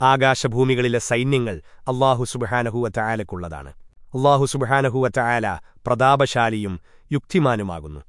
ആകാശഭൂമികളിലെ സൈന്യങ്ങൾ അള്ളാഹു സുബഹാനഹുവറ്റ ആലക്കുള്ളതാണ് അള്ളാഹു സുബഹാനഹുവറ്റ ആല പ്രതാപശാലിയും യുക്തിമാനുമാകുന്നു.